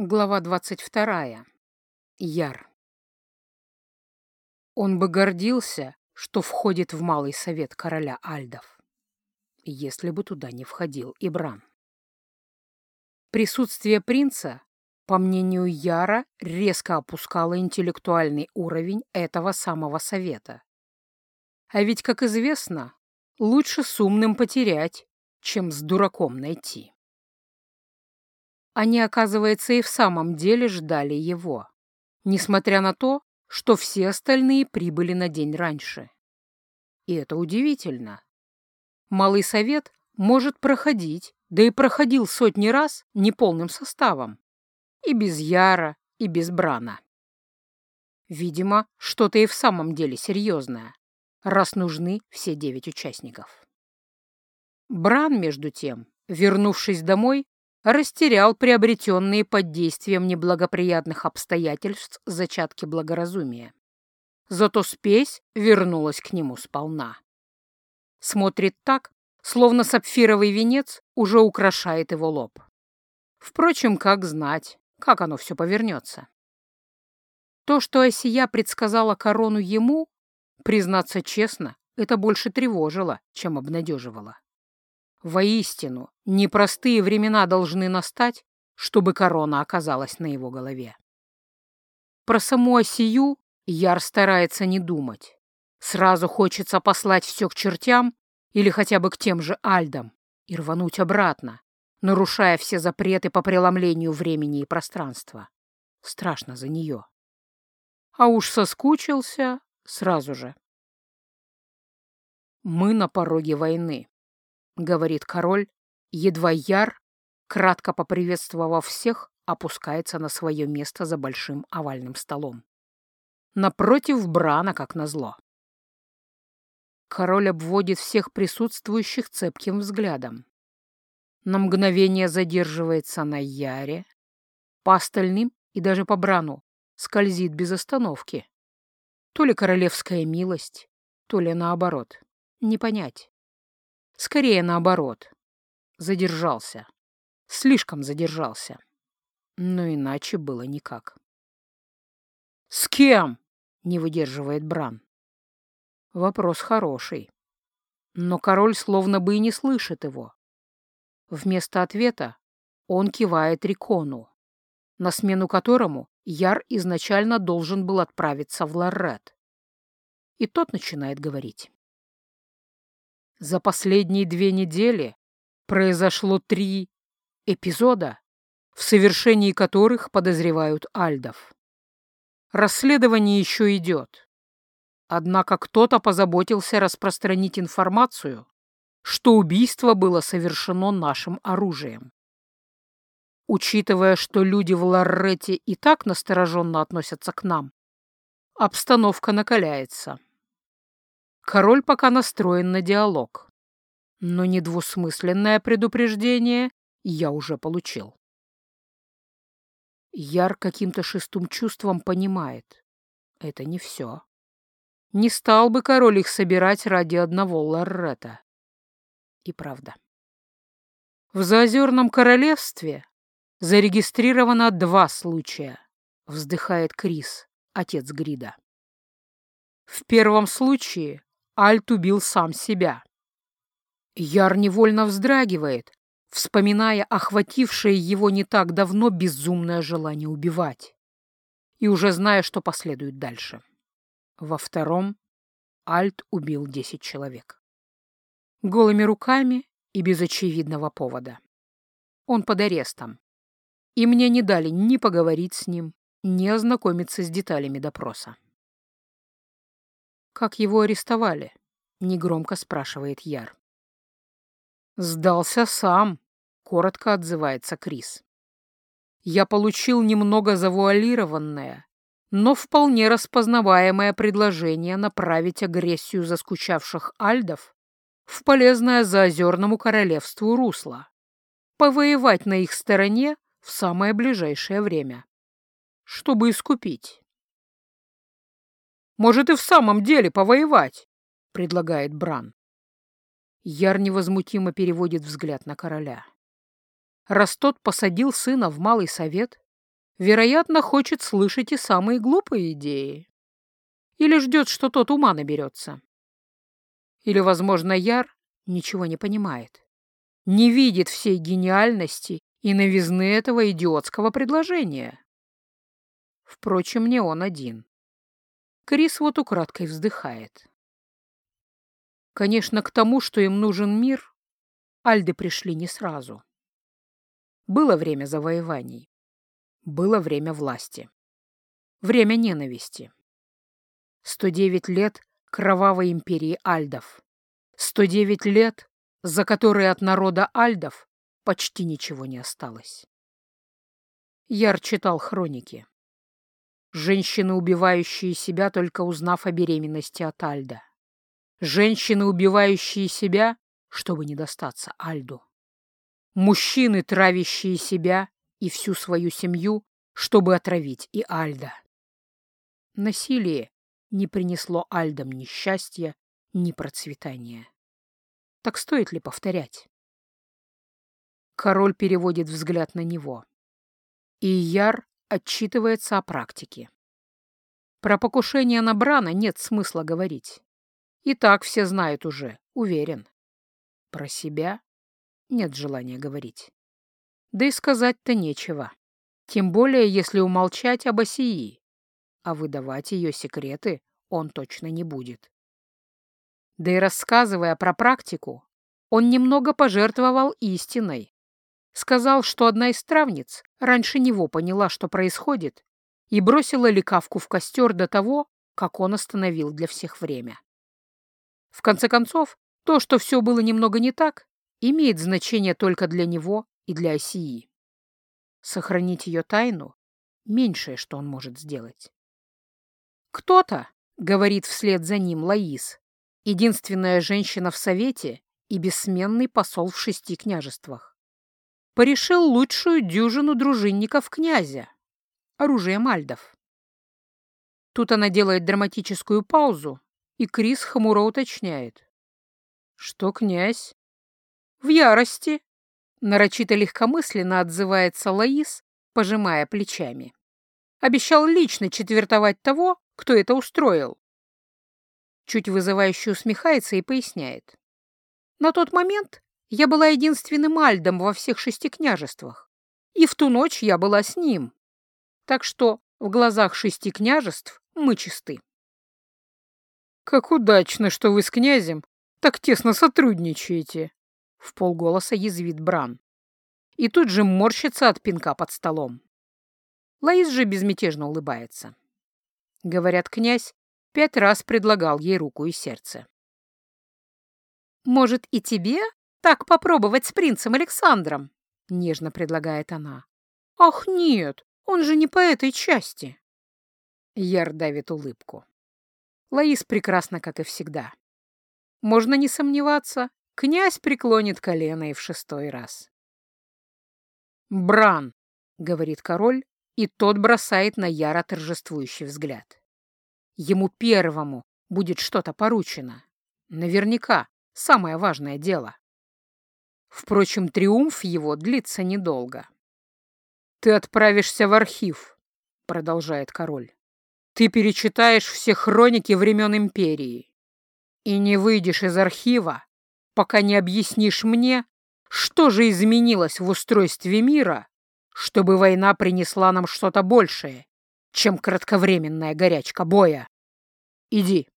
Глава двадцать вторая. Яр. Он бы гордился, что входит в малый совет короля Альдов, если бы туда не входил Ибран. Присутствие принца, по мнению Яра, резко опускало интеллектуальный уровень этого самого совета. А ведь, как известно, лучше с умным потерять, чем с дураком найти. Они, оказывается, и в самом деле ждали его, несмотря на то, что все остальные прибыли на день раньше. И это удивительно. Малый совет может проходить, да и проходил сотни раз неполным составом. И без Яра, и без Брана. Видимо, что-то и в самом деле серьезное, раз нужны все девять участников. Бран, между тем, вернувшись домой, растерял приобретенные под действием неблагоприятных обстоятельств зачатки благоразумия. Зато спесь вернулась к нему сполна. Смотрит так, словно сапфировый венец уже украшает его лоб. Впрочем, как знать, как оно все повернется. То, что Осия предсказала корону ему, признаться честно, это больше тревожило, чем обнадеживало. Воистину, непростые времена должны настать, чтобы корона оказалась на его голове. Про саму Осию Яр старается не думать. Сразу хочется послать все к чертям или хотя бы к тем же Альдам и рвануть обратно, нарушая все запреты по преломлению времени и пространства. Страшно за нее. А уж соскучился сразу же. Мы на пороге войны. — говорит король, едва яр, кратко поприветствовав всех, опускается на свое место за большим овальным столом. Напротив Брана, как назло. Король обводит всех присутствующих цепким взглядом. На мгновение задерживается на Яре, по остальным и даже по Брану скользит без остановки. То ли королевская милость, то ли наоборот. Не понять. Скорее наоборот. Задержался. Слишком задержался. Но иначе было никак. «С кем?» — не выдерживает Бран. Вопрос хороший. Но король словно бы и не слышит его. Вместо ответа он кивает Рикону, на смену которому Яр изначально должен был отправиться в Ларрет. И тот начинает говорить. За последние две недели произошло три эпизода, в совершении которых подозревают Альдов. Расследование еще идет. Однако кто-то позаботился распространить информацию, что убийство было совершено нашим оружием. Учитывая, что люди в Ларрете и так настороженно относятся к нам, обстановка накаляется. Король пока настроен на диалог. Но недвусмысленное предупреждение я уже получил. Яр каким-то шестым чувством понимает. Это не все. Не стал бы король их собирать ради одного Ларрета. И правда. В Заозерном королевстве зарегистрировано два случая, вздыхает Крис, отец Грида. В первом случае Альт убил сам себя. Яр невольно вздрагивает, вспоминая охватившее его не так давно безумное желание убивать, и уже зная, что последует дальше. Во втором Альт убил десять человек. Голыми руками и без очевидного повода. Он под арестом, и мне не дали ни поговорить с ним, ни ознакомиться с деталями допроса. «Как его арестовали?» — негромко спрашивает Яр. «Сдался сам», — коротко отзывается Крис. «Я получил немного завуалированное, но вполне распознаваемое предложение направить агрессию заскучавших альдов в полезное заозерному королевству русло, повоевать на их стороне в самое ближайшее время, чтобы искупить. Может, и в самом деле повоевать, предлагает Бран. Яр невозмутимо переводит взгляд на короля. Раз тот посадил сына в малый совет, вероятно, хочет слышать и самые глупые идеи. Или ждет, что тот ума наберется. Или, возможно, Яр ничего не понимает, не видит всей гениальности и новизны этого идиотского предложения. Впрочем, не он один. Крис вот украдкой вздыхает. Конечно, к тому, что им нужен мир, Альды пришли не сразу. Было время завоеваний. Было время власти. Время ненависти. 109 лет кровавой империи Альдов. 109 лет, за которые от народа Альдов почти ничего не осталось. Яр читал хроники. Женщины, убивающие себя, только узнав о беременности от Альда. Женщины, убивающие себя, чтобы не достаться Альду. Мужчины, травящие себя и всю свою семью, чтобы отравить и Альда. Насилие не принесло Альдам ни счастья, ни процветания. Так стоит ли повторять? Король переводит взгляд на него. И Яр отчитывается о практике. Про покушение на Брана нет смысла говорить. И так все знают уже, уверен. Про себя нет желания говорить. Да и сказать-то нечего. Тем более, если умолчать об Осии. А выдавать ее секреты он точно не будет. Да и рассказывая про практику, он немного пожертвовал истиной, Сказал, что одна из травниц раньше него поняла, что происходит, и бросила лекавку в костер до того, как он остановил для всех время. В конце концов, то, что все было немного не так, имеет значение только для него и для Осии. Сохранить ее тайну — меньшее, что он может сделать. «Кто-то», — говорит вслед за ним Лаис, единственная женщина в Совете и бессменный посол в шести княжествах порешил лучшую дюжину дружинников князя, оружие мальдов. Тут она делает драматическую паузу, и Крис хмуро уточняет. «Что, князь?» «В ярости», — нарочито легкомысленно отзывается Лаис, пожимая плечами. «Обещал лично четвертовать того, кто это устроил». Чуть вызывающе усмехается и поясняет. На тот момент я была единственным альдом во всех шести княжествах, и в ту ночь я была с ним. Так что в глазах шести княжеств мы чисты. «Как удачно, что вы с князем так тесно сотрудничаете!» — в полголоса язвит Бран. И тут же морщится от пинка под столом. Лаис же безмятежно улыбается. Говорят, князь пять раз предлагал ей руку и сердце. «Может, и тебе так попробовать с принцем Александром?» — нежно предлагает она. «Ах, нет, он же не по этой части». Яр давит улыбку. Лаис прекрасна, как и всегда. Можно не сомневаться, князь преклонит колено и в шестой раз. «Бран!» — говорит король, и тот бросает на Яра торжествующий взгляд. Ему первому будет что-то поручено. Наверняка самое важное дело. Впрочем, триумф его длится недолго. «Ты отправишься в архив», — продолжает король. «Ты перечитаешь все хроники времен Империи и не выйдешь из архива, пока не объяснишь мне, что же изменилось в устройстве мира, чтобы война принесла нам что-то большее, чем кратковременная горячка боя. Иди».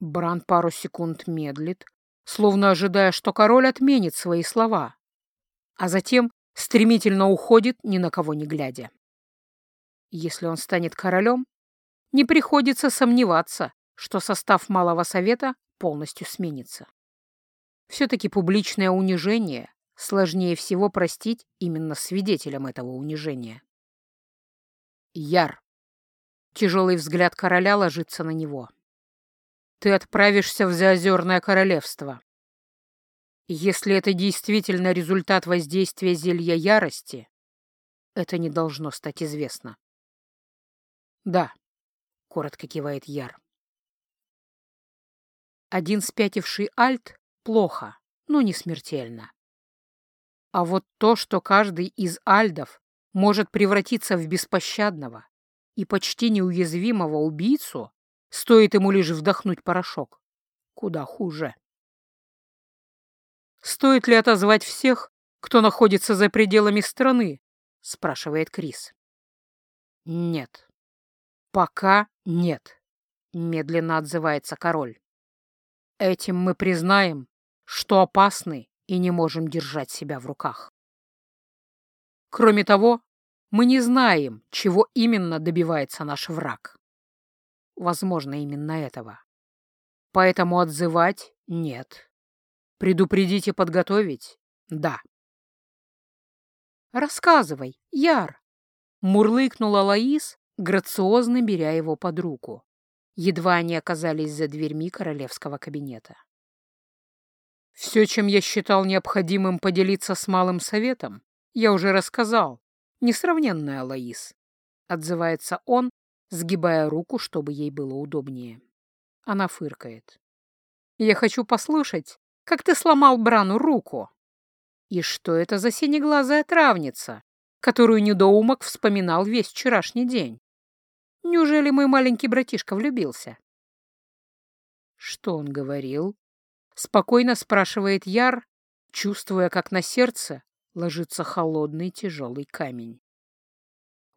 Бран пару секунд медлит, словно ожидая, что король отменит свои слова, а затем стремительно уходит, ни на кого не глядя. Если он станет королем, не приходится сомневаться, что состав Малого Совета полностью сменится. Все-таки публичное унижение сложнее всего простить именно свидетелям этого унижения. Яр. Тяжелый взгляд короля ложится на него ты отправишься в Заозерное королевство. Если это действительно результат воздействия зелья ярости, это не должно стать известно. Да, коротко кивает Яр. Один спятивший альт — плохо, но не смертельно. А вот то, что каждый из альдов может превратиться в беспощадного и почти неуязвимого убийцу, стоит ему лишь вдохнуть порошок. Куда хуже. «Стоит ли отозвать всех, кто находится за пределами страны?» — спрашивает Крис. «Нет. Пока нет», — медленно отзывается король. «Этим мы признаем, что опасны и не можем держать себя в руках. Кроме того, мы не знаем, чего именно добивается наш враг. Возможно, именно этого. Поэтому отзывать — нет. Предупредить и подготовить — да. «Рассказывай, Яр!» — мурлыкнула Лаис, грациозно беря его под руку. Едва они оказались за дверьми королевского кабинета. Все, чем я считал необходимым поделиться с малым советом, я уже рассказал. Несравненная Лаис. Отзывается он, сгибая руку, чтобы ей было удобнее. Она фыркает. Я хочу послушать, как ты сломал Брану руку. И что это за синеглазая травница, которую недоумок вспоминал весь вчерашний день? Неужели мой маленький братишка влюбился? Что он говорил? Спокойно спрашивает Яр, чувствуя, как на сердце ложится холодный тяжелый камень.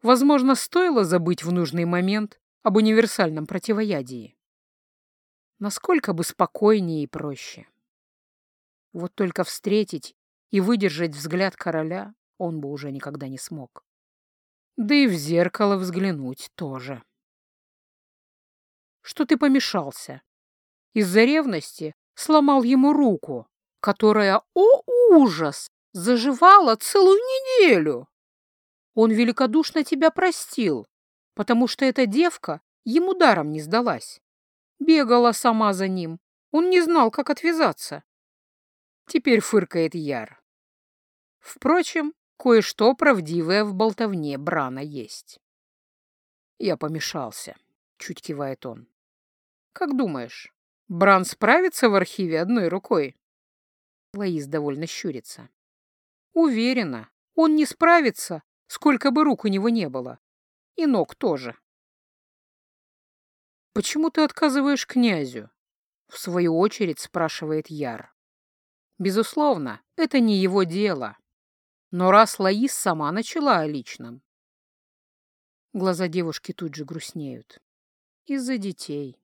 Возможно, стоило забыть в нужный момент об универсальном противоядии. Насколько бы спокойнее и проще. Вот только встретить и выдержать взгляд короля он бы уже никогда не смог. Да и в зеркало взглянуть тоже. Что ты помешался? Из-за ревности сломал ему руку, которая, о ужас, заживала целую неделю. Он великодушно тебя простил, потому что эта девка ему даром не сдалась. Бегала сама за ним, он не знал, как отвязаться. Теперь фыркает Яр. Впрочем, кое-что правдивое в болтовне Брана есть. Я помешался, чуть кивает он. Как думаешь, Бран справится в архиве одной рукой? Лаис довольно щурится. Уверена, он не справится, сколько бы рук у него не было. И ног тоже. «Почему ты отказываешь князю?» — в свою очередь спрашивает Яр. Безусловно, это не его дело. Но раз Лаис сама начала о личном... Глаза девушки тут же грустнеют. Из-за детей.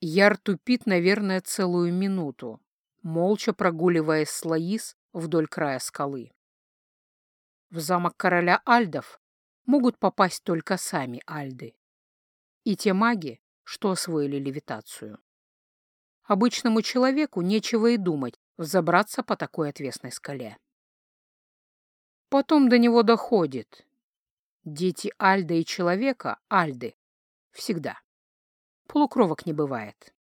Яр тупит, наверное, целую минуту, молча прогуливаясь с Лаис вдоль края скалы. В замок короля Альдов могут попасть только сами Альды. И те маги, что освоили левитацию. Обычному человеку нечего и думать взобраться по такой отвесной скале. Потом до него доходит. Дети Альда и человека — Альды. Всегда. Полукровок не бывает.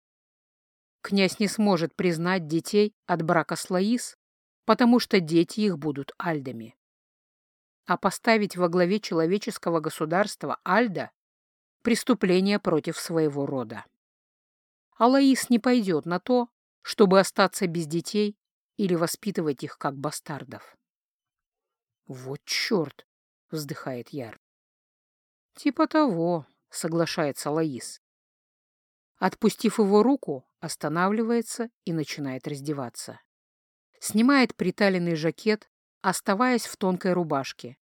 Князь не сможет признать детей от брака с Лаис, потому что дети их будут альдами. А поставить во главе человеческого государства альда — преступление против своего рода. А Лаис не пойдет на то, чтобы остаться без детей или воспитывать их как бастардов. «Вот черт!» — вздыхает Яр. «Типа того», — соглашается Лаис. Отпустив его руку, останавливается и начинает раздеваться. Снимает приталенный жакет, оставаясь в тонкой рубашке,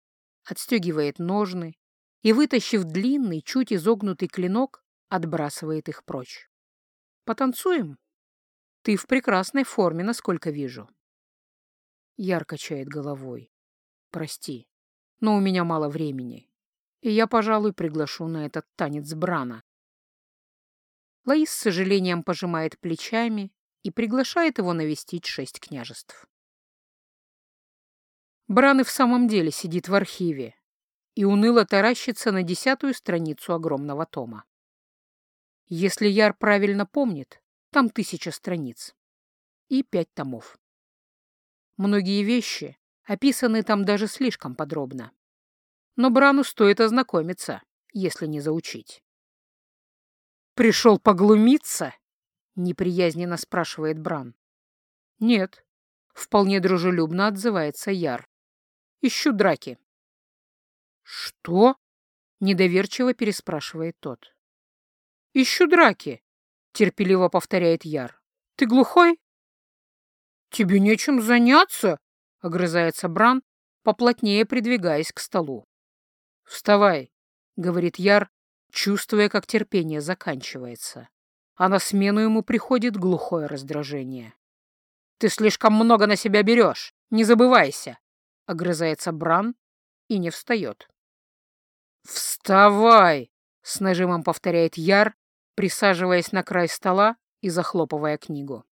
отстегивает ножны и, вытащив длинный, чуть изогнутый клинок, отбрасывает их прочь. «Потанцуем? Ты в прекрасной форме, насколько вижу». Яр качает головой. «Прости, но у меня мало времени, и я, пожалуй, приглашу на этот танец Брана, Лаис с сожалением пожимает плечами и приглашает его навестить шесть княжеств. Бран и в самом деле сидит в архиве и уныло таращится на десятую страницу огромного тома. Если Яр правильно помнит, там тысяча страниц и пять томов. Многие вещи описаны там даже слишком подробно. Но Брану стоит ознакомиться, если не заучить. «Пришел поглумиться?» — неприязненно спрашивает Бран. «Нет», — вполне дружелюбно отзывается Яр. «Ищу драки». «Что?» — недоверчиво переспрашивает тот. «Ищу драки», — терпеливо повторяет Яр. «Ты глухой?» «Тебе нечем заняться?» — огрызается Бран, поплотнее придвигаясь к столу. «Вставай», — говорит Яр, чувствуя, как терпение заканчивается, а на смену ему приходит глухое раздражение. «Ты слишком много на себя берешь, не забывайся», — огрызается Бран и не встает. «Вставай!» — с нажимом повторяет Яр, присаживаясь на край стола и захлопывая книгу.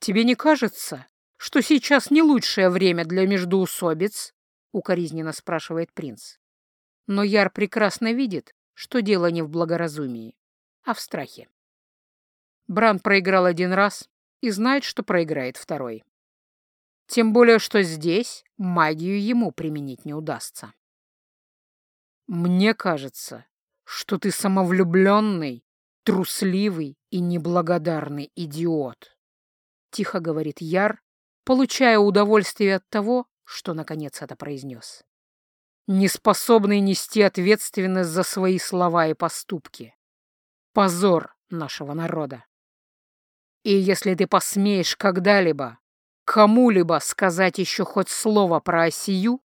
«Тебе не кажется, что сейчас не лучшее время для междуусобиц?» — укоризненно спрашивает принц. Но Яр прекрасно видит, что дело не в благоразумии, а в страхе. Бран проиграл один раз и знает, что проиграет второй. Тем более, что здесь магию ему применить не удастся. «Мне кажется, что ты самовлюбленный, трусливый и неблагодарный идиот», — тихо говорит Яр, получая удовольствие от того, что наконец это произнес. «Неспособный нести ответственность за свои слова и поступки. Позор нашего народа. И если ты посмеешь когда-либо кому-либо сказать еще хоть слово про Осию,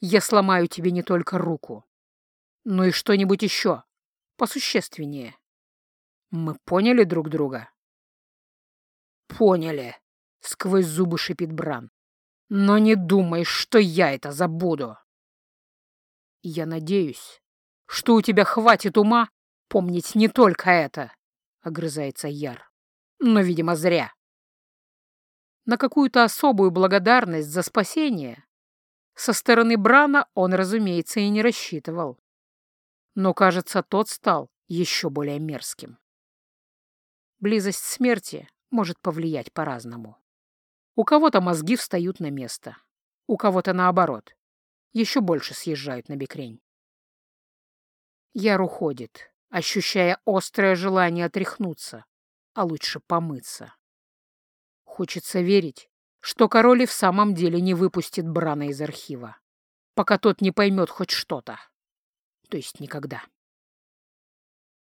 я сломаю тебе не только руку, но и что-нибудь еще посущественнее. Мы поняли друг друга? Поняли, сквозь зубы шипит Бран. Но не думай, что я это забуду. Я надеюсь, что у тебя хватит ума помнить не только это, огрызается Яр. Но, видимо, зря на какую-то особую благодарность за спасение, со стороны Брана он, разумеется, и не рассчитывал. Но, кажется, тот стал еще более мерзким. Близость смерти может повлиять по-разному. У кого-то мозги встают на место, у кого-то наоборот, еще больше съезжают на бекрень. Яр уходит, ощущая острое желание отряхнуться, а лучше помыться. Хочется верить, что король и в самом деле не выпустит Брана из архива, пока тот не поймет хоть что-то. То есть никогда.